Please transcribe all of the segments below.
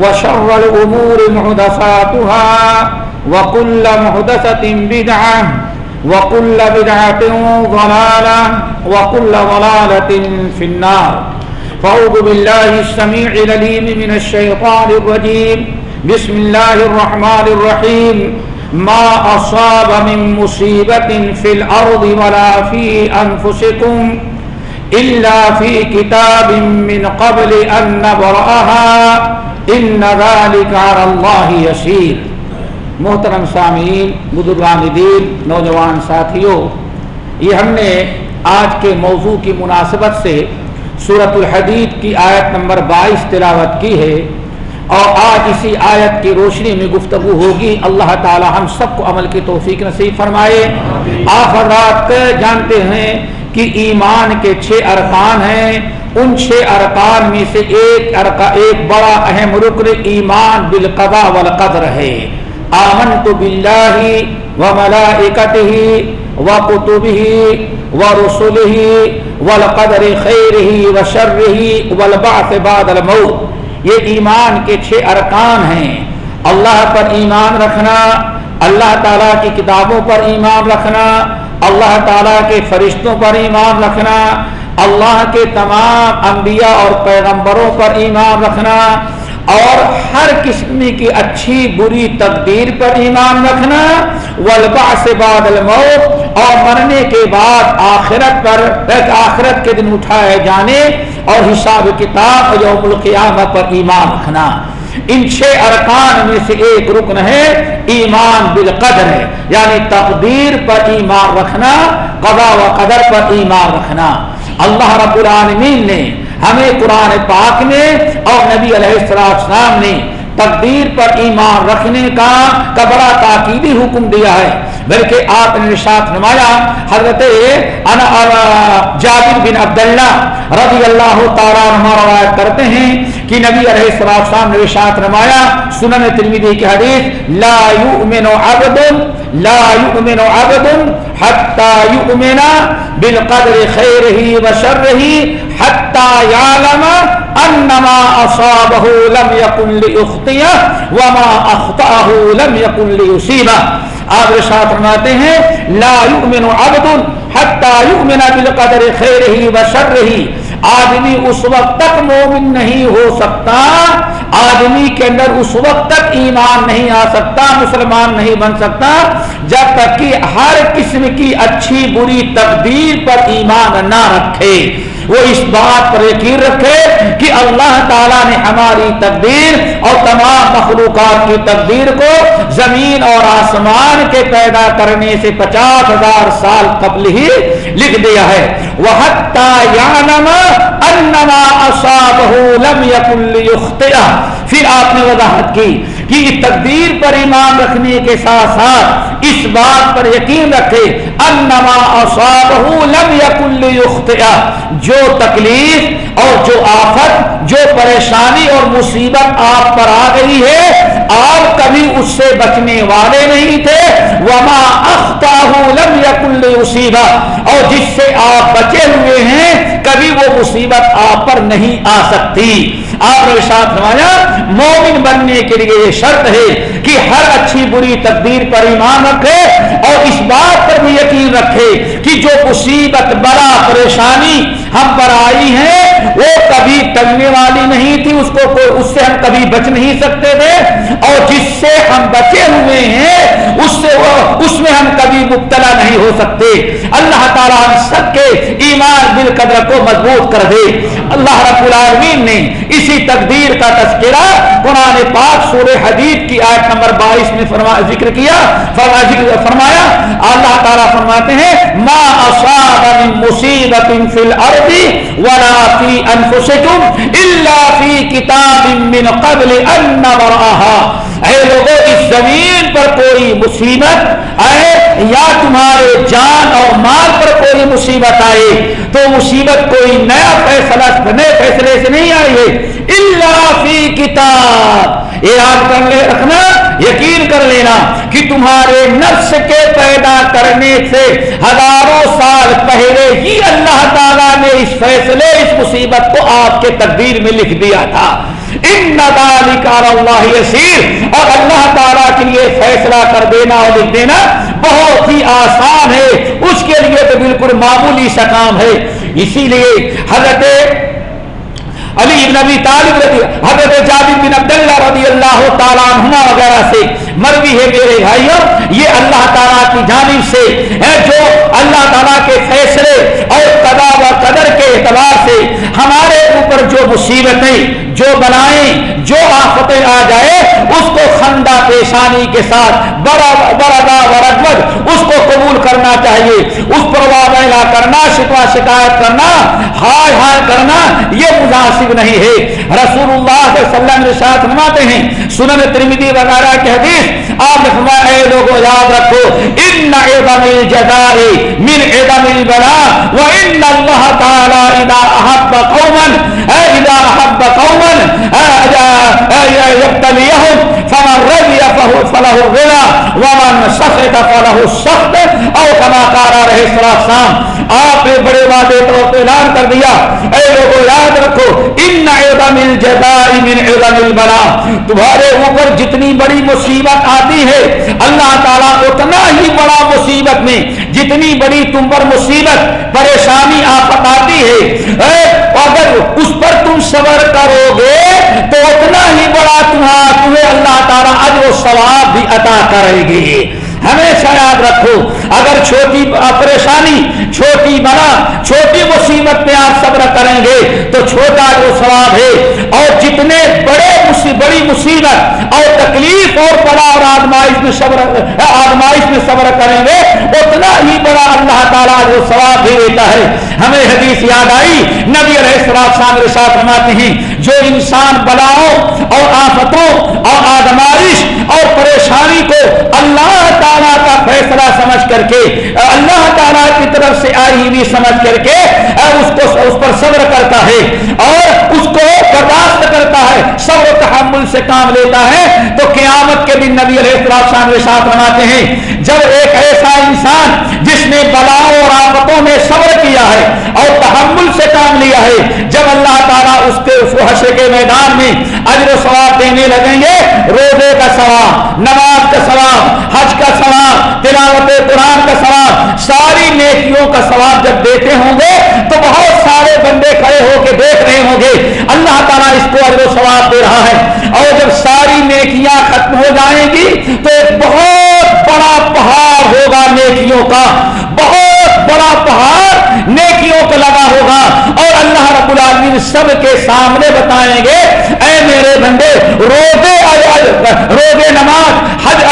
وشر الأمور محدثاتها وكل محدثة بدعة وكل بدعة ضلالة وكل ضلالة في النار. فأعوذ بالله السميع العليم من الشيطان الرجيم. بسم الله الرحمن الرحيم. ما أصاب من مصيبة في الأرض ولا في أنفسكم إلا في كتاب من قبل أن نبرأها إن محترم سامعین بزرگان دین نوجوان ساتھیوں، یہ ہم نے آج کے موضوع کی مناسبت سے سورت الحدید کی آیت نمبر بائیس تلاوت کی ہے۔ اور آج اسی آیت کی روشنی میں گفتگو ہوگی۔ اللہ تعالی ہم سب کو عمل کی توفیق نصیب فرمائے۔ آپ حضرات جانتے ہیں کہ ایمان کے چھ ارکان ہیں۔ ان چھ ارکان میں سے ایک ارکا ایک بڑا اہم رکن ایمان بالقضاء والقدر ہے۔ آمنت باللہ وملائکتہ وکتبہ ورسلہ والقدر خیرہ وشرہ والبعث بعد الموت۔ یہ ایمان کے چھ ارکان ہیں۔ اللہ پر ایمان رکھنا، اللہ تعالیٰ کی کتابوں پر ایمان رکھنا، اللہ تعالیٰ کے فرشتوں پر ایمان رکھنا اللہ کے تمام انبیاء اور پیغمبروں پر ایمان رکھنا اور ہر قسم کی اچھی بری تقدیر پر ایمان رکھنا ولبا سے بعد الموت اور مرنے کے بعد آخرت پر آخرت کے دن اٹھائے جانے اور حساب کتاب یوم القیامت پر ایمان رکھنا۔ ان چھ ارکان میں سے ایک رکن ہے، ایمان بالقدر ہے۔ یعنی تقدیر پر ایمان رکھنا قضا و قدر پر ایمان رکھنا۔ اللہ رب العالمین نے ہمیں قرآن پاک نے اور نبی علیہ السلام نے تقدیر پر ایمان رکھنے کا کا بڑا تاکیدی حکم دیا ہے۔ بلکہ آپ نے ساتھ نمایا، حضرت جابر بن عبداللہ رضی اللہ تعالیٰ عنہ روایت کرتے ہیں کہ نبی علیہ السلام نے ساتھ نمایا۔ سنن ترمیدی کی حدیث، لا یؤمن عبد، لا یؤمن عبد حتى يؤمن بالقدر خيره وشره حتى يعلم ان انما اصابه لم يكن ليخطئه وما اخطاه لم يكن ليصيبه. آپ ارشاد فرماتے ہیں، لا يؤمن عبد حتى يؤمن بالقدر خيره وشره. آدمی اس وقت تک مومن نہیں ہو سکتا، آدمی کے اندر اس وقت تک ایمان نہیں آ سکتا، مسلمان نہیں بن سکتا، جب تک کہ ہر قسم کی اچھی بری تقدیر پر ایمان نہ رکھے۔ وہ اس بات پر یقین رکھے کہ اللہ تعالیٰ نے ہماری تقدیر اور تمام مخلوقات کی تقدیر کو زمین اور آسمان کے پیدا کرنے سے پچاس ہزار سال قبل ہی لکھ دیا ہے۔ پھر آپ نے وضاحت کی کہ تقدیر پر ایمان رکھنے کے ساتھ ساتھ اس بات پر یقین رکھے انما اصابہ لم یکن لیخطئ جو تکلیف اور جو آفت، جو پریشانی اور مصیبت آپ پر آ گئی ہے، آپ کبھی اس سے بچنے والے نہیں تھے۔ وما اختاہ لم یکن مصیبہ اور جس سے آپ بچے ہوئے ہیں، کبھی وہ مصیبت آپ پر نہیں آ سکتی۔ آپ نے ساتھ نمایا مومن بننے کے لیے یہ شرط ہے کہ ہر اچھی بری تقدیر پر ایمان رکھے اور اس بات پر بھی یقین رکھے کہ جو مصیبت، بڑا پریشانی ہم پر آئی ہے وہ کبھی ٹلنے والی نہیں تھی، اس کو اس سے ہم کبھی بچ نہیں سکتے تھے۔ اور جس سے ہم بچے ہوئے ہیں، اس سے وہ اس میں ہم کبھی مبتلا نہیں ہو سکتے۔ اللہ تعالیٰ ہم سب کے ایمان دل قدر کو مضبوط کر دے۔ اللہ رب العالمین نے اسی تقدیر کا تذکرہ قرآن پاک سورہ حدیث کی آیت نمبر بائیس میں فرما ذکر کیا۔ فرما ذکر فرمایا، اللہ تعالیٰ فرماتے ہیں، ما اصاب من مصیبت فی الارض ولا فی انفسکم الا فی کتاب من قبل ان نبرآہا اے لوگوں اس زمین پر کوئی مصیبت آئے یا تمہارے جان اور مال پر کوئی مصیبت آئے، تو مصیبت کوئی نیا فیصلہ، نئے فیصلے سے نہیں آئی ہے اللہ فی کتاب یاد کر لے رکھنا یقین کر لینا کہ تمہارے نفس کے پیدا کرنے سے ہزاروں سال پہلے ہی اللہ تعالیٰ نے اس فیصلے، اس مصیبت کو آپ کے تقدیر میں لکھ دیا تھا۔ ان اللہ یسیر۔ اور اللہ تعالیٰ کے لیے فیصلہ کر دینا اور لکھ دینا بہت ہی آسان ہے۔ اس کے لیے تو بالکل معمولی سا کام ہے۔ اسی لیے حضرت علی ابن ابی طالب رضی حضرت جابر بن عبداللہ رضی اللہ تعالیٰ عنہ وغیرہ سے مروی ہے میرے بھائیوں یہ اللہ تعالیٰ کی جانب سے ہے جو اللہ تعالیٰ کے فیصلے اور قضا و قدر کے اعتبار سے ہمارے اوپر جو مصیبتیں، جو بنائیں جو آفتیں آ جائے اس کو خندہ پیشانی کے ساتھ بڑا بڑا برگمت اس کو قبول کرنا چاہیے۔ اس پر واضح کرنا شکوا شکایت کرنا ہائے ہائے کرنا، یہ مناسب نہیں ہے۔ رسول اللہ صلی اللہ علیہ وسلم ساتھ نماتے ہیں، سنن ترمیدی وغیرہ کے حدیث آپ نے فرمایا، اے لوگوں یاد رکھو، ان عظم الجزاء من عظم البلاء وان اللہ تعالی اذا احب قوما اذا احب قوما يبتليهم، فمن رضي فله الرضا ومن سخط فله السخط او كما قال عليه الصلاه والسلام آپ نے بڑے وعدے طور پہ اعلان کر دیا۔ اے لوگوں یاد رکھو ان عظم الجزاء من عظم البلاء۔ تمہارے اوپر جتنی بڑی مصیبت آتی ہے، اللہ تعالیٰ اتنا ہی بڑا مصیبت میں، جتنی بڑی تم پر مصیبت، پریشانی آفت آتی ہے۔ اے، اگر اس پر تم صبر کرو گے تو اتنا ہی بڑا تمہارا تمہیں اللہ تعالیٰ اجر و ثواب بھی عطا کرے گی۔ ہمیشہ یاد رکھو، اگر چھوٹی پریشانی، چھوٹی بڑا چھوٹی مصیبت میں آپ صبر کریں گے تو چھوٹا جو ثواب ہے۔ اور جتنے بڑے بڑی مصیبت اور تکلیف اور بڑا اور آدمائش میں صبر آدمائش میں صبر کریں گے، اتنا ہی بڑا اللہ تعالیٰ جو ثواب بھی دیتا ہے۔ ہمیں حدیث یاد آئی، نبی علیہ السلام کے ساتھ فرماتے ہیں جو انسان بلاؤں اور آفتوں اور آدمائش اور پریشانی کو اللہ تعالیٰ کا فیصلہ سمجھ کر کے، اللہ تعالیٰ کی طرف سے آئی ہوئی سمجھ کر کے، اس کو، اس پر صبر کرتا ہے اور اس کو برداشت کرتا ہے، صبر تحمل سے کام لیتا ہے۔ تو قیامت کے دن نبی علیہ السلام ساتھ بناتے ہیں۔ جب ایک ایسا انسان جس نے بلاؤں اور آفتوں میں صبر کیا ہے اور تحمل سے کام لیا ہے، جب اللہ تعالیٰ اس کے، اس کو حشر کے میدان میں اجر و ثواب دینے لگیں گے۔ روزے کا ثواب، نماز کا ثواب، حج کا ثواب، تلاوت قرآن کا ثواب، ساری نیکیوں کا ثواب جب دیتے ہوں گے تو بہت سارے بندے کھڑے ہو کے دیکھ رہے ہوں گے۔ اللہ تعالیٰ اس کو اجر و ثواب دے رہا ہے۔ اور جب ساری نیکیاں ختم ہو جائیں گی تو ایک بہت بڑا پہاڑ ہوگا نیکیوں کا بہت بڑا پہاڑ نیکیوں کا لگا ہوگا اور اللہ رب العالمین سب کے سامنے بتائیں گے، اے میرے بندے، روزے روزے نماز، حج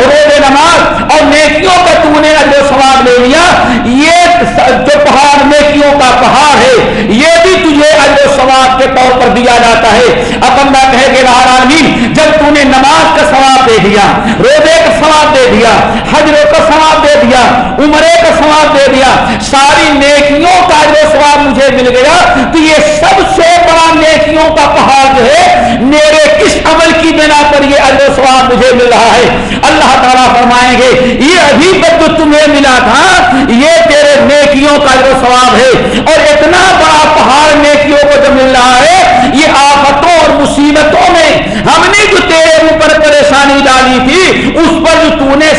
روزے نماز، اور نیکیوں کا تو نے جو سواب لے لیا، یہ جو پہاڑ نیکیوں کا پہاڑ ہے، یہ بھی تجھے اجر ثواب کے طور پر دیا جاتا ہے۔ اب بندہ کہے گے عالمین، جب تو نے نماز کا ثواب دے دیا، روزے کا ثواب دے دیا، حجروں کا ثواب دے دیا عمرے کا ثواب دے دیا۔ ساری نیکیوں کا جو ثواب مجھے مل گیا تو یہ سب سے بڑا نیکیوں کا پہاڑ جو ہے، میرے کس عمل کی بنا پر یہ اجر ثواب مجھے مل رہا ہے۔ اللہ تعالیٰ فرمائیں گے، یہ ابھی تک جو تمہیں ملا تھا، یہ تیرے نیکیوں کا جو ثواب ہے۔ اور اتنا بڑا پہاڑ نیکیوں کو جو مل رہا ہے، یہ آفتوں اور مصیبتوں میں ہم نے جو تیرے اوپر پریشانی ڈالی تھی، اس پر جو تو نے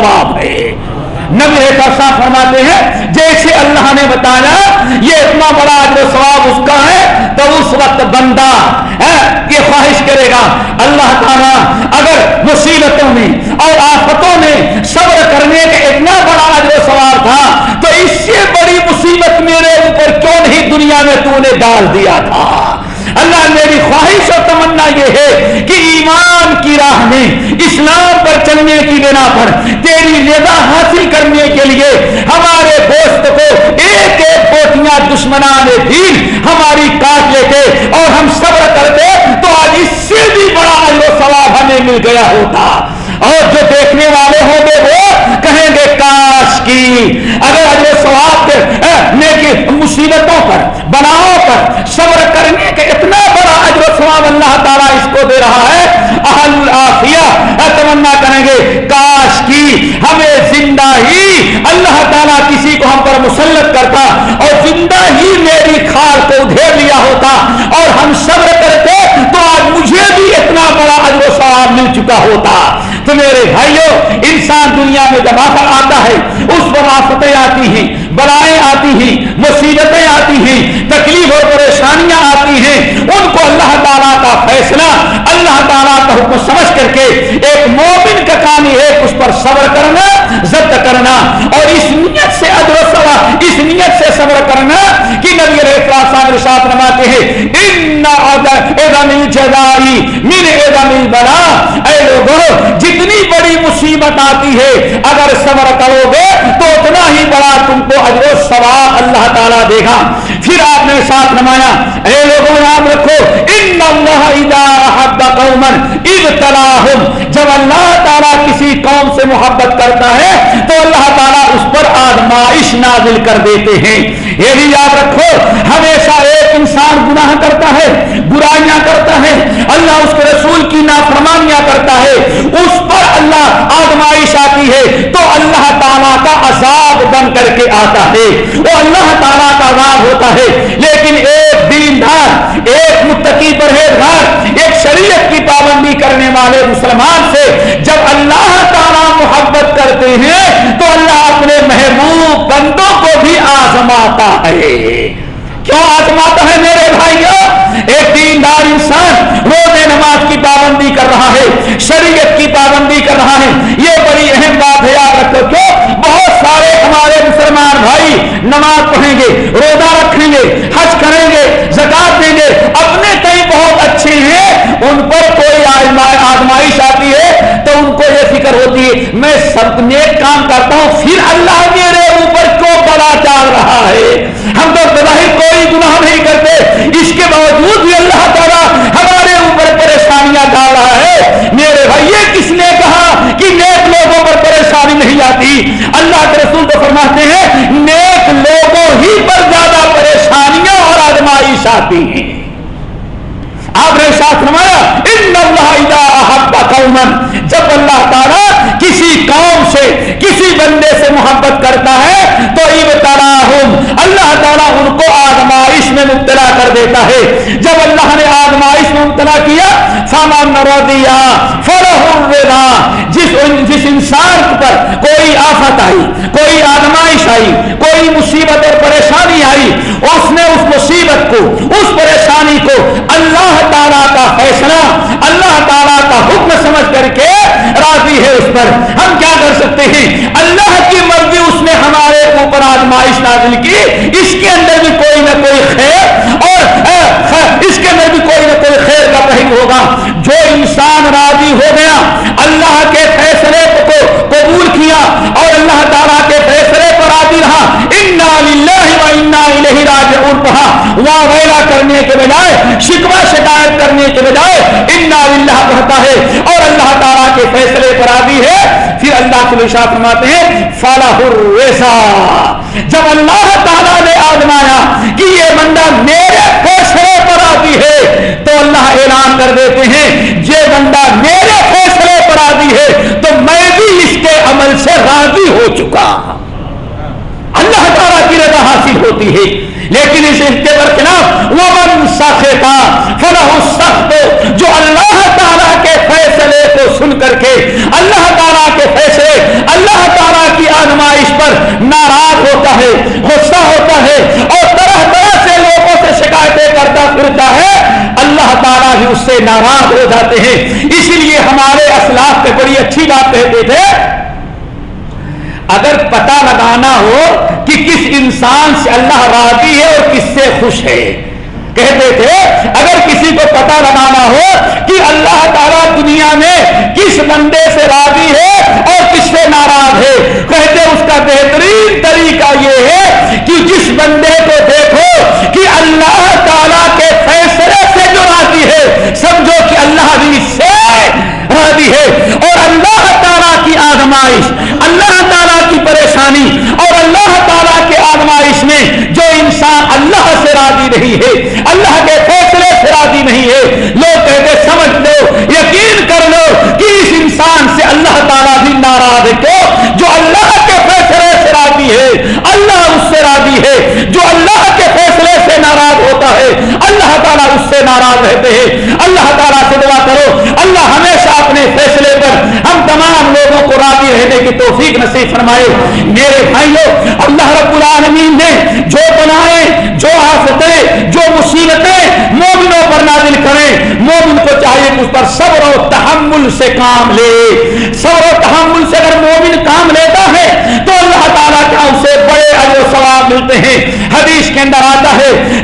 ثواب ہے۔ نبی صاحب فرماتے ہیں، جیسے اللہ نے بتایا، یہ اتنا بڑا جو ثواب اس کا ہے، تو اس وقت بندہ یہ خواہش کرے گا۔ اللہ تعالیٰ اگر مصیبتوں میں اور آفتوں میں صبر کرنے کا اتنا بڑا جو ثواب تھا، تو اس سے بڑی مصیبت میرے اوپر کیوں نہیں دنیا میں تو نے ڈال دیا تھا؟ اللہ میری خواہش اور تمنا یہ ہے کہ ایمان کی راہ میں اسلام پر چلنے کی بنا پر تیری رضا حاصل کرنے کے لیے ہمارے دوست کو ایک ایک بوٹیاں دشمنان دین ہماری کاٹ لیتے اور ہم صبر کرتے تو آج اس سے بھی بڑا جو ثواب ہمیں مل گیا ہوتا اور جو دیکھنے والے ہوں گے وہ کہیں گے کاش کی۔ اگر اجر سواب مصیبتوں پر بناؤ پر صبر کرنے کے اتنا بڑا اجر سواب اللہ تعالیٰ اس کو دے رہا ہے، اہل آفیہ تمنا کریں گے، کاش کی ہمیں زندہ ہی اللہ تعالیٰ کسی کو ہم پر مسلط کرتا اور زندہ ہی میری کھال کو ادھیر لیا ہوتا اور ہم صبر کرتے تو آج مجھے بھی اتنا بڑا اجر و ثواب مل چکا ہوتا تو میرے بھائیوں انسان دنیا میں جب آتا آتا ہے، اس پر آفتیں آتی ہیں، بلائیں آتی ہیں، مصیبتیں آتی ہیں، تکلیف اور پریشانیاں آتی ہیں، ان کو اللہ تعالیٰ کا فیصلہ، اللہ تعالیٰ کا حکم سمجھ کر کے ایک مومن کا کام ہے اس پر صبر کرنا ضبط کرنا اور اس نیت سے ادر اس نیت سے صبر کرنا کہ نبی علیہ السلام صاحب رشاد نماتے ہیں، ان ادم الجزائی من ادم البلا اے لوگوں جتنی بڑی مصیبت آتی ہے، اگر صبر کرو گے تو اتنا ہی بڑا تم کو اجر و ثواب اللہ تعالیٰ دیکھا، پھر آپ نے ساتھ نمایا، اے لوگوں، یاد رکھو، ان اللہ اذا احب قوما ابتلاهم جب اللہ تعالیٰ کسی قوم سے محبت کرتا ہے، تو اللہ تعالیٰ اس پر آزمائش نازل کر دیتے ہیں۔ یہ بھی یاد رکھو، ہمیشہ ایک انسان گناہ کرتا ہے، برائیاں کرتا ہے، اللہ اس کے رسول کی نافرمانیاں کرتا ہے، اس پر اللہ آزمائش آتی ہے، تو اللہ تعالیٰ کا عذاب بن کر کے آتا ہے۔ وہ اللہ تعالیٰ کا عذاب ہوتا ہے۔ لیکن ایک دیندار، ایک متقی پرہیزگار، ایک شریعت کی پابندی کرنے والے مسلمان سے جب اللہ تعالیٰ محبت کرتے ہیں، تو اللہ اپنے محبوب بندوں کو بھی آزماتا ہے۔ کیوں آزماتا ہے میرے بھائیوں ایک دیندار انسان روزے نماز کی پابندی کر رہا ہے، شریعت کی پابندی کر رہا ہے۔ یہ بڑی اہم بات ہے، یاد رکھو، کیوں؟ بہت سارے ہمارے مسلمان بھائی نماز پڑھیں گے، روزہ رکھیں گے، حج کریں گے زکات دیں گے، اپنے کئی بہت اچھے ہیں، ان پر کوئی آزمائش آتی ہے تو ان کو یہ فکر ہوتی ہے، میں سب نیک کام کرتا ہوں، پھر اللہ میرے اوپر کیوں بڑا چال رہا ہے؟ ہم تو بظاہر کوئی گناہ نہیں کرتے۔ اس کے باوجود بھی اللہ تعالیٰ ہمارے اوپر پریشانیاں ڈال رہا ہے۔ میرے بھائی، یہ کس نے کہا کہ نیک لوگوں پر پریشانی نہیں آتی؟ اللہ کے رسول تو فرماتے ہیں، نیک لوگوں ہی پر زیادہ پریشانیاں اور آزمائش آتی ہیں۔ آپ نے ساتھ نمایا ان اللہ قومن جب اللہ تعالیٰ کسی قوم سے، کسی بندے سے محبت کرتا ہے، تو اللہ تعالیٰ ان کو آزمائش میں مبتلا کر دیتا ہے۔ جب اللہ نے آزمائش میں مبتلا کیا سامان دیا فرح جس جس انسان پر کوئی آفت آئی، کوئی آزمائش آئی، کوئی مصیبت اور پریشانی آئی، اس نے اس مصیبت کو، اس پریشانی کو اللہ تعالیٰ کا فیصلہ، اللہ تعالیٰ کا حکم سمجھ کر کے راضی ہے اس پر۔ ہم کیا کر سکتے ہیں؟ اللہ کی مرضی اس نے ہمارے اوپر آزمائش نازل کی۔ اس کے اندر بھی کوئی نہ کوئی خیر اور اس کے اندر بھی کوئی نہ کوئی خیر کا پہلو ہوگا۔ جو انسان راضی ہو گیا اللہ کے فیصلے کو قبول کیا اور اللہ تعالیٰ کے فیصلے پر راضی رہا انا للہ و انا الیہ راجعون واہ ویلا کرنے کے بجائے، شکوہ شکایت کرنے کے بجائے انا اللہ کہتا ہے۔ اور اللہ تعالیٰ کے فیصلے پر راضی ہے۔ پھر اللہ کے نشا فرماتے ہیں فلاح الرسا۔ جب اللہ تعالیٰ نے آزمایا کہ یہ بندہ میرے فیصلے پر آتی ہے تو اللہ اعلان کر دیتے ہیں یہ بندہ میرے فیصلے پر آتی ہے لیکن اس کے برخلاف وہ من ساختا فلاح سخت جو اللہ تعالیٰ کے فیصلے کو سن کر کے اللہ تعالیٰ کے فیصلے اللہ تعالیٰ کی آزمائش پر ناراض ہوتا ہے غصہ ہوتا ہے اور طرح طرح سے لوگوں سے شکایتیں کرتا پھرتا ہے اللہ تعالیٰ بھی اس سے ناراض ہو جاتے ہیں۔ اسی لیے ہمارے اسلاف پہ بڑی اچھی بات کہتے تھے۔ اگر پتہ لگانا ہو کہ کس انسان سے اللہ راضی ہے اور کس سے خوش ہے۔ کہتے تھے، اگر کسی کو پتہ لگانا ہو کہ اللہ تعالیٰ دنیا میں کس بندے سے راضی ہے اور کس سے ناراض ہے، کہتے اس کا بہترین طریقہ یہ ہے کہ جس بندے کو دیکھو کہ اللہ تعالیٰ کے فیصلے سے جو راضی ہے سمجھو کہ اللہ بھی اس سے راضی ہے اور اللہ تعالیٰ کی آزمائش اللہ تعالیٰ کی پریشانی اور اللہ تعالیٰ کے آزمائش میں جو انسان اللہ سے راضی نہیں ہے اللہ کے فیصلے سے راضی نہیں ہے لوگ کہتے سمجھ لو یقین کر لو کہ اس انسان سے اللہ تعالیٰ بھی ناراض ہے کیوں جو اللہ کے فیصلے سے راضی ہے اللہ اس سے راضی ہے جو اللہ کے فیصلے سے ناراض ہوتا ہے اللہ تعالیٰ اس سے رہتے ہیں۔ اللہ تعالیٰ سے دعا کرو۔ اللہ ہمیشہ اپنے فیصلے پر ہم تمام لوگوں کو راضی رہنے کی توفیق نصیب فرمائے۔ میرے بھائیوں اللہ رب العالمین نے جو بنائے، جو آفتیں، جو مصیبتیں مومنوں پر نازل کریں، مومن کو چاہیے کہ اس پر صبر و تحمل سے کام لے۔ صبر و تحمل سے اگر مومن کام لیتا ہے، تو اللہ تعالیٰ کا اسے بڑے اجر و ثواب ملتے ہیں۔ حدیث کے اندر آتا ہے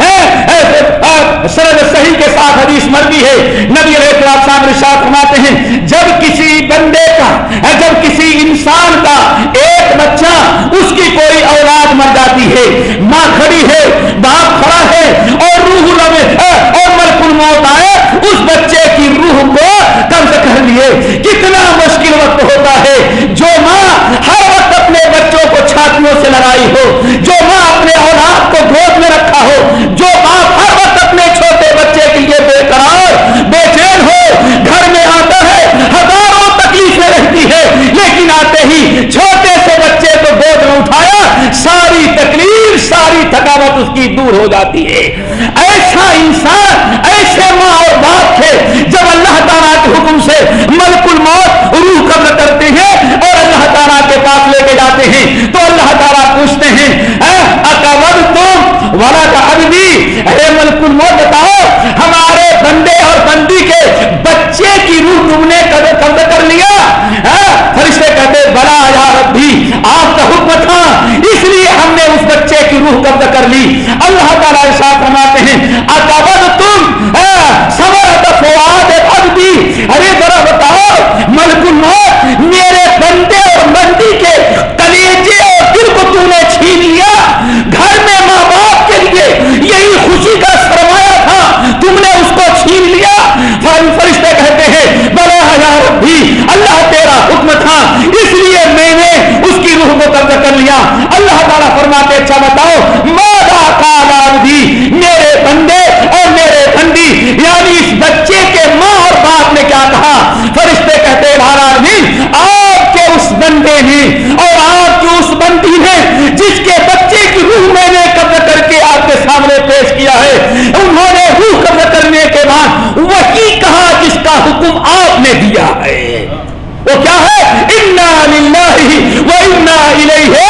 سرد صحیح کے ساتھ حدیث مرضی ہے۔ نبی علیہ السلام رشاد فرماتے ہیں، جب کسی بندے کا، جب کسی انسان کا ایک بچہ، اس کی کوئی اولاد مر جاتی ہے۔ ماں کھڑی ہے، باپ کھڑا ہے اور روح لمے اور ملک الموت آئے، اس بچے کی روح کو قبض کر لیے۔ کتنا مشکل وقت ہوتا ہے۔ جو ماں ہر وقت اپنے بچوں کو چھاتیوں سے لڑائی ہو جو ماں اپنے اولاد کو گود میں رکھا ہو جو باپ ہر وقت اپنے چھوٹے بچے کے لیے بے قرار بے چین ہو گھر میں آتا ہے ہزاروں تکلیفیں رہتی ہے لیکن آتے ہی چھوٹے سے بچے کو گود میں اٹھایا ساری تکلیف ساری تھکاوٹ اس کی دور ہو جاتی ہے۔ ایسا انسان ایسے ماں اور باپ تھے جب اللہ تعالیٰ کے حکم سے ملک الموت روح قبل کرتے ہیں اور اللہ تعالیٰ کے پاس لے کے جاتے ہیں تو اللہ تعالیٰ پوچھتے ہیں اکبر تم والا کا ابھی ارے ملک الموت بتاؤ ہمارے بندے اور بندی کے بچے کی روح تم نے قبض کر لیا فرشتے کہتے بڑا یا ربی آپ کا حکم تھا اس لیے ہم نے اس بچے کی روح قبض کر لی اللہ تعالیٰ ارشاد فرماتے ہیں اکبر تم سمر فواد ابدی ارے ذرا بتاؤ ملک الموت میرے بندے اور بندی کے کلیجے اور دل کو تو نے چھین لیا گھر میں ماں باپ کے لیے یہی خوشی کا سرمایہ تھا تم نے اس کو چھین لیا فرشتے کہتے ہیں بڑا ہزار بھی اللہ تیرا حکم تھا اس لیے میں نے اس کی روح کو قبض کر لیا اللہ تعالیٰ فرماتے اچھا بتاؤ مادا کالا بھی میرے بندے اور میرے بندی یعنی اس بچے کے ماں اور باپ نے کیا کہا فرشتے کہتے ہیں آپ کے اس بندے نے اور آپ کی اس بندی نے جس کے بچے کی روح میں نے قبض کر کے آپ کے سامنے پیش کیا ہے انہوں نے روح قبض کرنے کے بعد وہی کہا جس کا حکم آپ نے دیا ہے وہ کیا ہے انا للہ و انا الیہ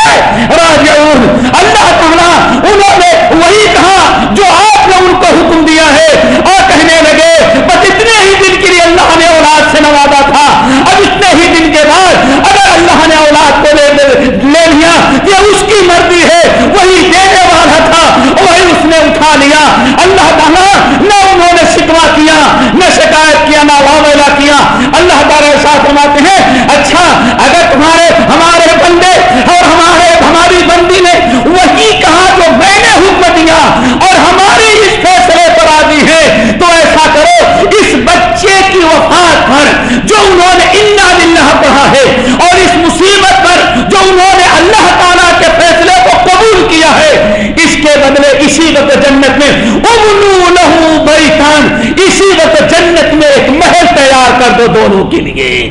راجعون۔ اللہ تعالیٰ انہوں نے وہی کہا جو آپ نے ان کو حکم دیا ہے۔ اور کہنے لگے بس اتنے ہی دن کے لیے اللہ نے اولاد سے نوازا تھا۔ اب اتنے ہی دن کے بعد اگر اللہ نے اولاد کو لے, لے لیا یہ اس کی مرضی ہے وہی دینے والا تھا وہی اس نے اٹھا لیا۔ اللہ تعالیٰ نہ انہوں نے شکوا کیا نہ شکایت کیا نہ واویلا کیا۔ اللہ تعالیٰ ساتھ فرماتے ہیں اچھا اگر تمہارے ہمارے بندے اور ہمارے ہماری بندی نے وہی کہا جو میں نے حکم دیا اور ہماری اس فیصلے پر آدھی ہے تو ایسا کرو اس بچے کی وفات پر جو انہوں نے انا للہ پڑھا ہے اور اس مصیبت پر جو انہوں نے اللہ تعالیٰ کے فیصلے کو قبول کیا ہے اس کے بدلے اسی وقت جنت میں امنو لہو بیتان اسی وقت جنت میں ایک محل تیار کر دو دونوں کے لیے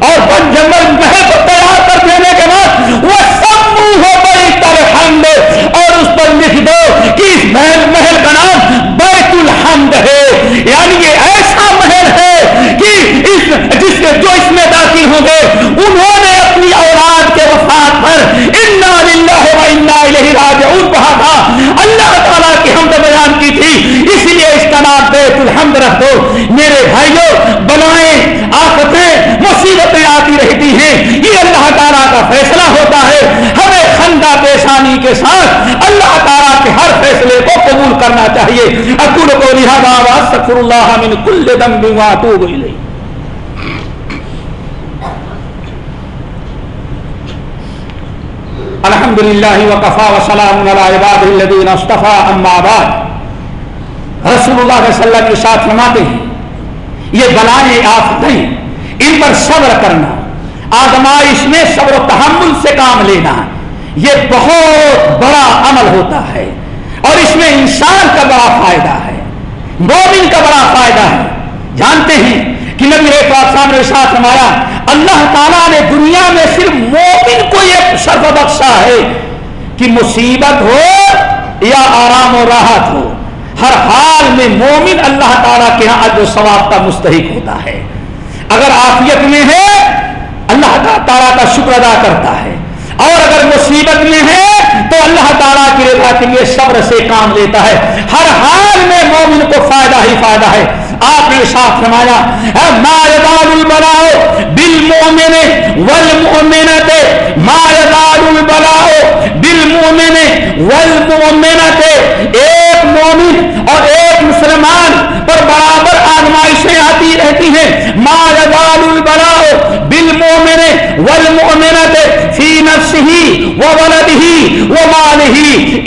اور بن جنگل محل کو تیار کر دینے کے بعد وہ سب ہو بڑی طرح اور اس پر لکھ دو کہ اس رہے یعنی یہ ایسا محل ہے کہ اس جس کے جو اس میں داخل ہوں گے انہوں نے اپنی اولاد کے وفات پر انا للہ و انا الیہ راجعون کہا تھا۔ اللہ تعالیٰ کی حمد بیان کی تھی۔ اس لیے اس کا نام بیت الحمد رکھ دو۔ میرے بھائیوں بلائیں آفتیں مصیبتیں آتی رہتی ہیں۔ یہ اللہ تعالیٰ کا فیصلہ ہوتا ہے۔ ہمیں خندہ پیشانی کے ساتھ اللہ تعالیٰ کے ہر فیصلے کو قبول کرنا چاہیے۔ اکل کو لہٰذا سفر اللہ من کل دم واتوب الیہ الحمد للہ وقفا وسلام عباد الدین اصطفیٰ اما بعد۔ رسول اللہ علیہ وسلم کے ساتھ فرماتے ہیں۔ یہ بلائیں آفتیں ان پر صبر کرنا، آزمائش میں صبر و تحمل سے کام لینا، یہ بہت بڑا عمل ہوتا ہے، اور اس میں انسان کا بڑا فائدہ ہے، مومن کا بڑا فائدہ ہے۔ جانتے ہیں کہ نبی نے ساتھ فرمایا، اللہ تعالیٰ نے دنیا میں صرف مومن کو یہ شرف بخشا ہے کہ مصیبت ہو یا آرام و راحت ہو۔ ہر حال میں مومن اللہ تعالیٰ کے یہاں و ثواب کا مستحق ہوتا ہے۔ اگر آفیت میں ہے، اللہ تعالیٰ کا شکر ادا کرتا ہے۔ اور اگر مصیبت میں ہے، تو اللہ تعالیٰ کی رضا کے لیے صبر سے کام لیتا ہے۔ ہر حال میں مومن کو فائدہ ہی فائدہ ہے۔ آپ نے ساتھ فرمایا ما یزال البلاء بالمؤمن والمؤمنۃ۔ ما یزال البلاء بالمؤمن والمؤمنۃ۔ ایک مومن اور ایک مسلمان پر برابر آزمائشیں آتی رہتی ہیں۔ ما یزال البلاء بالمؤمن والمؤمنۃ فی نفسه وولده وماله۔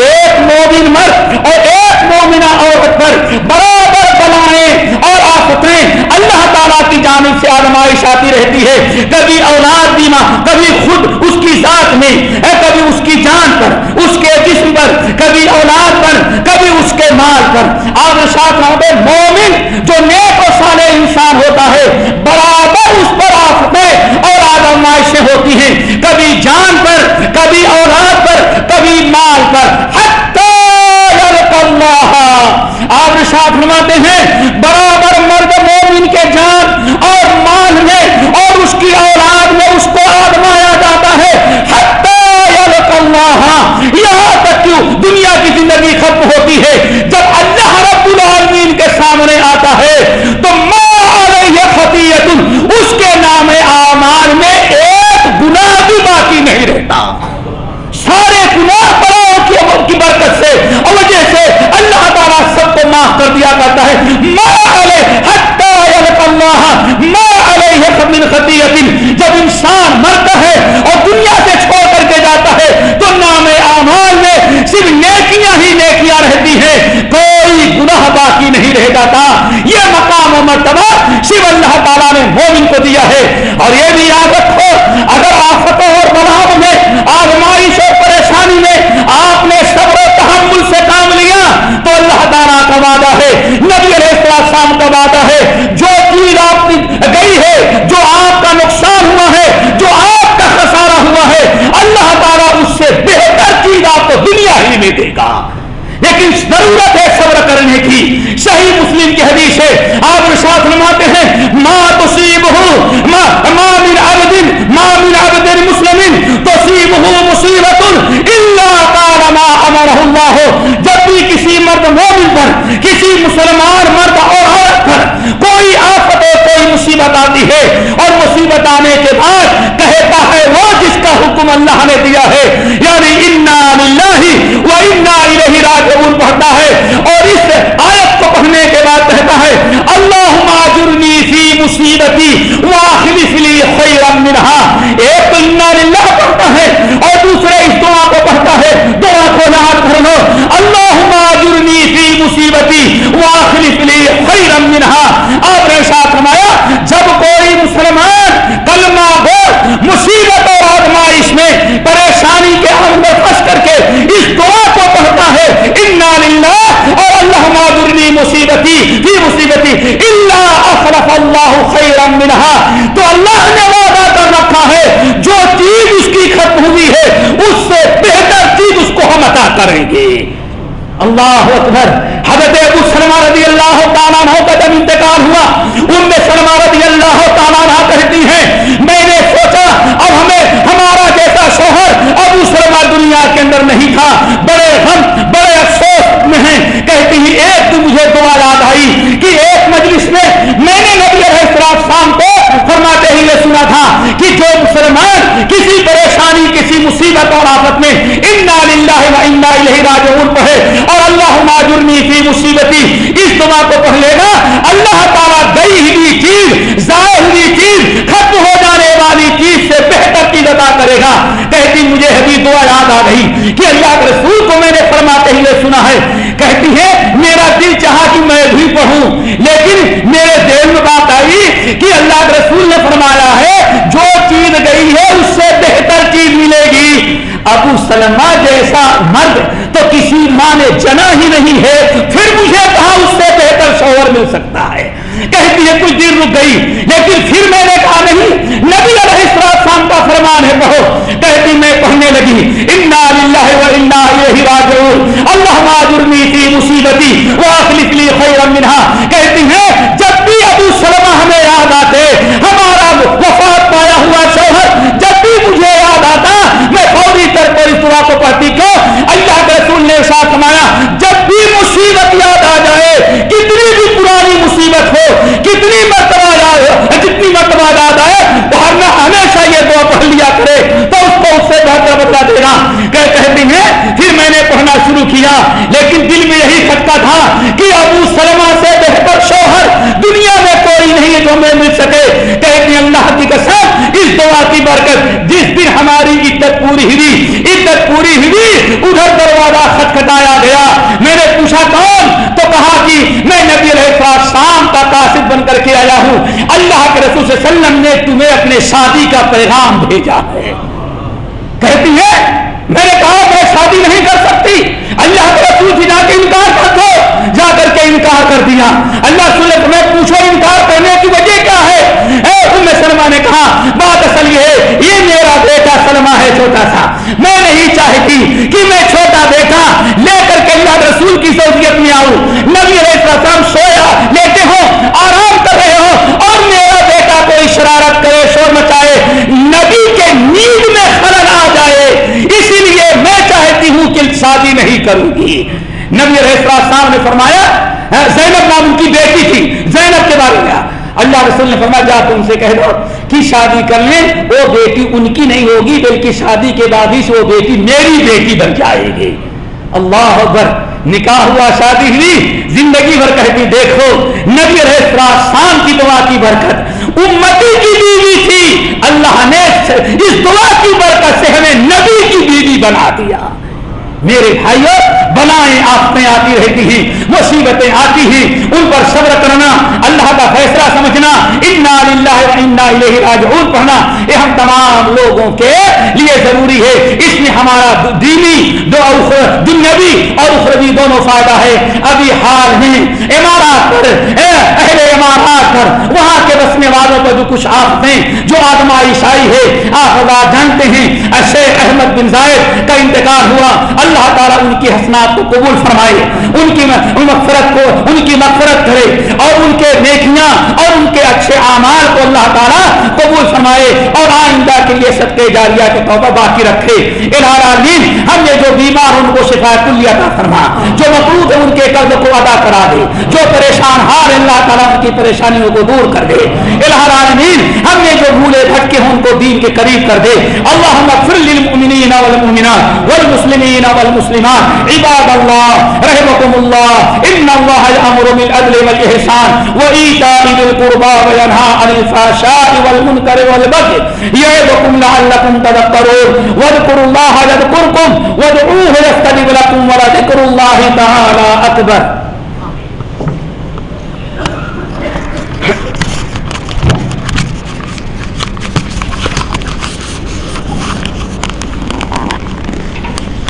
ایک مومن مرد اور ایک مومنہ عورت پر برابر بلائیں اور آفتیں اللہ تعالیٰ کی جانب سے آزمائش آتی رہتی ہے۔ کبھی اولاد بیما کبھی خود اس کی ذات میں کبھی اس کی جان پر، اس کے جسم پر، کبھی اولاد پر کے مال پر آپ مومن جو نیک و صالح انسان ہوتا ہے، برابر اس پر آفتیں اور آزمائشیں ہوتی ہیں۔ کبھی جان پر، کبھی اولاد پر، کبھی مال پر۔ حتی اللہ۔ آپ ساتھ فرماتے ہیں، برابر مرد مومن کے جان اور مال میں اور اس کی اولاد میں اس کو آدمایا جاتا ہے۔ یہاں تک کیوں دنیا کی زندگی ختم ہوتی سامنے آتا ہے، تو خطیت اس کے نام اعمال میں ایک گناہ بھی باقی نہیں رہتا۔ سارے گناہ پڑاؤ کی برکت سے اور وجہ سے اللہ تعالیٰ سب کو معاف کر دیا کرتا ہے۔ جب انسان مرتا ہے اور دنیا سے چھوڑ کر کے جاتا ہے تو نام اعمال میں صرف نیکیاں ہی نیکیاں رہتی ہیں کوئی گناہ باقی نہیں یہ مقام و مرتبہ صرف اللہ تعالیٰ نے مومن کو دیا ہے۔ اور یہ بھی یاد رکھو، اگر آفتوں اور بلاؤ میں، آزمائش اور پریشانی میں آپ نے صبر و تحمل سے کام لیا، تو اللہ تعالیٰ کا وعدہ ہے۔ نبی علیہ السلام کا وعدہ ہے، جو چیز آپ گئی ہے، جو آپ کا نقصان ہوا ہے، جو آپ کا خسارہ ہوا ہے، اللہ تعالیٰ اس سے بہتر چیز آپ کو دنیا ہی میں دے گا۔ لیکن ضرورت ہے صبر کرنے کی۔ صحیح مسلم کی حدیث ہے، آپ ساتھ فرماتے ہیں، ما تصیب ہو ما من عبد، ما من عبد مسلم تصیب ہو مصیبت الا قال ما امره الله۔ جب بھی کسی مرد مومن پر، کسی مسلمان مرد اور عورت پر کوئی آفت اور کوئی مصیبت آتی ہے، اور مصیبت آنے کے بعد کہتا ہے، وہ جس کا حکم اللہ نے دیا ہے یعنی انا للہ و انا الیہ راجعون پڑھتا ہے اور اس آیت کو پڑھنے کے بعد کہتا ہے اللہ جرنی فی مصیبتی واخلی لی خیرا منہا۔ ایک تو انا للہ پڑھتا ہے اور دوسرے اس دعا کو پڑھتا ہے۔ دعا کو یاد کر لو اللہ جرنی فی مصیبتی واخلی لی خیرا منہا آپ نے ساتھ فرمایا جب کوئی مسلمان کلمہ بول مصیبت اور آزمائش میں پریشانی کے حل میں پھنس کر کے اس دعا کو پڑھتا ہے انا للہ اور اللہ معذرنی مصیبتی فی مصیبتی اللہ اخلف اللہ خیرا منہا تو اللہ نے وعدہ کر رکھا ہے، جو چیز اس کی ختم ہوئی ہے، اس سے بہتر چیز اس کو ہم عطا کریں گے۔ اللہ اکبر۔ حضرت ابو سلمہ رضی اللہ تعالی کا جب انتقال ہوا ام سلمہ رضی اللہ تعالیٰ کہتی ہیں میں نے سوچا اب ہمیں ہمارا جیسا شوہر ابو سلمہ دنیا کے اندر نہیں تھا بڑے غم بڑے افسوس میں ہیں کہتی ہیں ایک تو مجھے دعا یاد آئی کہ ایک مجلس میں میں نے نبی علیہ السلام کو فرماتے ہی یہ سنا تھا کہ جو مسلمان کسی پریشانی کسی مصیبت اور آفت میں انا للہ و انا الیہ راجعون پڑھے۔ اور اللہ ماجرنی فی مصیبتی۔ اس دعا کو پڑھ لے گا۔ اللہ تعالیٰ گئی ہوئی چیز، ضائع ہوئی چیز، ختم ہو جانے والی چیز سے بہتر چیز ادا کرے گا۔ کہتی مجھے حبیب دعا یاد آ گئی کہ اللہ کے رسول کو میں نے فرماتے ہی سنا ہے۔ کہتی ہے، میرا دل چاہا کہ میں بھی پڑھوں۔ لیکن میرے دل میں بات آئی کہ اللہ کے رسول نے فرمایا ہے، جو چیز گئی ہے، اس سے بہتر چیز ملے گی۔ ابو سلمہ جیسا مرد تو کسی ماں نے جنا ہی نہیں ہے، پھر مجھے کہا اس سے بہتر شوہر مل سکتا ہے؟ کہتی ہے، کچھ دیر رک گئی، لیکن پھر میں نے کہا نہیں، نبی علیہ السلام کا فرمان ہے پڑھو کہتی میں پڑھنے لگی، انا للہ و انا الیہ راجعون۔ اللہ ماجرنی فی مصیبتی واخلف لی خیرا منها۔ کہتی ہے، جب بھی ابو سلمہ ہمیں یاد آتے ہمارا وفات پایا ہوا شوہر جب بھی مجھے یاد آتا میں فوری طور پر اس دعا کو پڑھتی کیوں اللہ کے رسول نے ساتھ سمایا جب بھی مصیبت یاد آ جائے کتنی بھی پرانی مصیبت ہو کتنی مرتبہ یاد جتنی مرتبہ یاد آئے باہر میں ہمیشہ یہ دعا پڑھ لیا کرے تو اس کو اس سے بہتر بدلا دے گا کہ کہتی ہیں، پھر میں نے پڑھنا شروع کیا، لیکن دل میں یہی کھٹکا تھا کہ ابو سلمہ سے بہتر شوہر دنیا میں کوئی نہیں ہے جو ہمیں مل سکے۔ کہتی اللہ کی قسم، اس دعا کی برکت، جس دن ہماری عزت پوری ہوئی عزت پوری ہوئی، ادھر دروازہ کھٹکھٹایا گیا۔ میں نے پوچھا، کون؟ تو کہا کہ میں نبی علیہ السلام کا قاصد بن کر کے آیا ہوں۔ اللہ کے رسول صلی اللہ علیہ وسلم نے تمہیں اپنے شادی کا پیغام بھیجا ہے۔ کہتی ہے میں نے کہا میں شادی نہیں کر سکتی۔ اللہ کے رسول سے جا کے انکار کر دو۔ جا کر کے انکار کر دیا۔ اللہ رسول میں پوچھو، انکار کرنے کی وجہ کیا ہے؟ اے ام سلمہ نے کہا، بات اصل یہ ہے، یہ میرا بیٹا سلمہ ہے، چھوٹا سا۔ میں نہیں چاہتی کہ میں چھوٹا بیٹا لے کر کے اللہ رسول کی سہولیت میں آؤں۔ نبی علیہ السلام سویا لیتے ہو آرام کر رہے ہو اور میرا بیٹا کوئی شرارت کرے شور مچائے نبی کے نیند میں خلل آ جائے اسی لیے میں چاہتی شادی نہیں کروں گی۔ نبی علیہ السلام نے فرمایا ہاں، زینب نام ان کی بیٹی تھی، زینب کے بارے میں۔ اللہ رسول نے فرمایا، جا تم سے کہہ دو کہ شادی کر لیں، وہ بیٹی ان کی نہیں ہوگی، بلکہ شادی کے بعد ہی وہ بیٹی میری بیٹی بن جائے گی۔ اللہ اکبر، نکاح ہوا، شادی ہوئی، زندگی بھر کہتی، دیکھو، نبی علیہ السلام کی دعا کی برکت امتی کی بیوی تھی۔ اللہ نے اس دعا کی برکت سے ہمیں نبی کی بیوی بنا دیا۔ میرے بھائیوں بلائیں آفتیں آتی رہتی ہیں، مصیبتیں آتی ہیں، ان پر صبر کرنا، اللہ کا فیصلہ سمجھنا، انا للہ و انا الیہ راجعون پڑھنا یہ ہم تمام لوگوں کے لیے ضروری ہے، اس میں ہمارا دینی دو دنیاوی اور اخروی دونوں فائدہ ہے۔ ابھی حال میں امارات پر اہل امارات پر، وہاں کے بسنے والوں پر جو کچھ آفتیں، جو آدما عیسائی ہے، آپ جانتے ہیں۔ شیخ احمد بن زائد کا انتقال ہوا اللہ تعالیٰ ان کی حسنات کو قبول فرمائے، ان کی مغفرت کو، ان کی مغفرت کرے اور ان کے نیکیاں اور ان کے اچھے اعمال اللہ تعالیٰ قبول فرمائے اور آئندہ کے لیے صدقے جاریہ کے طور پر باقی رکھے۔ العالمین ہم نے جو بیمار ان کو شفایت کلی عطا فرما، جو مقروض ان کے قرض کو ادا کرا دے، جو پریشان ہار اللہ تعالیٰ ان کی پریشانیوں کو دور کر دے۔ العالمین ہم نے جو بھولے بھٹکے ہوں ان کو دین کے قریب کر دے۔ اللہم اغفر للمؤمنین والمؤمنات والمسلمین والمسلمات۔ عباد الله رحمكم الله إن الله يأمر بالعدل والإحسان وإيتاء ذي القربى وينهى عن الفحشاء والمنكر والبغي يعظكم لعلكم تذكرون واذكروا الله يذكركم وادعوه يستجب لكم ولذكر الله تعالى أكبر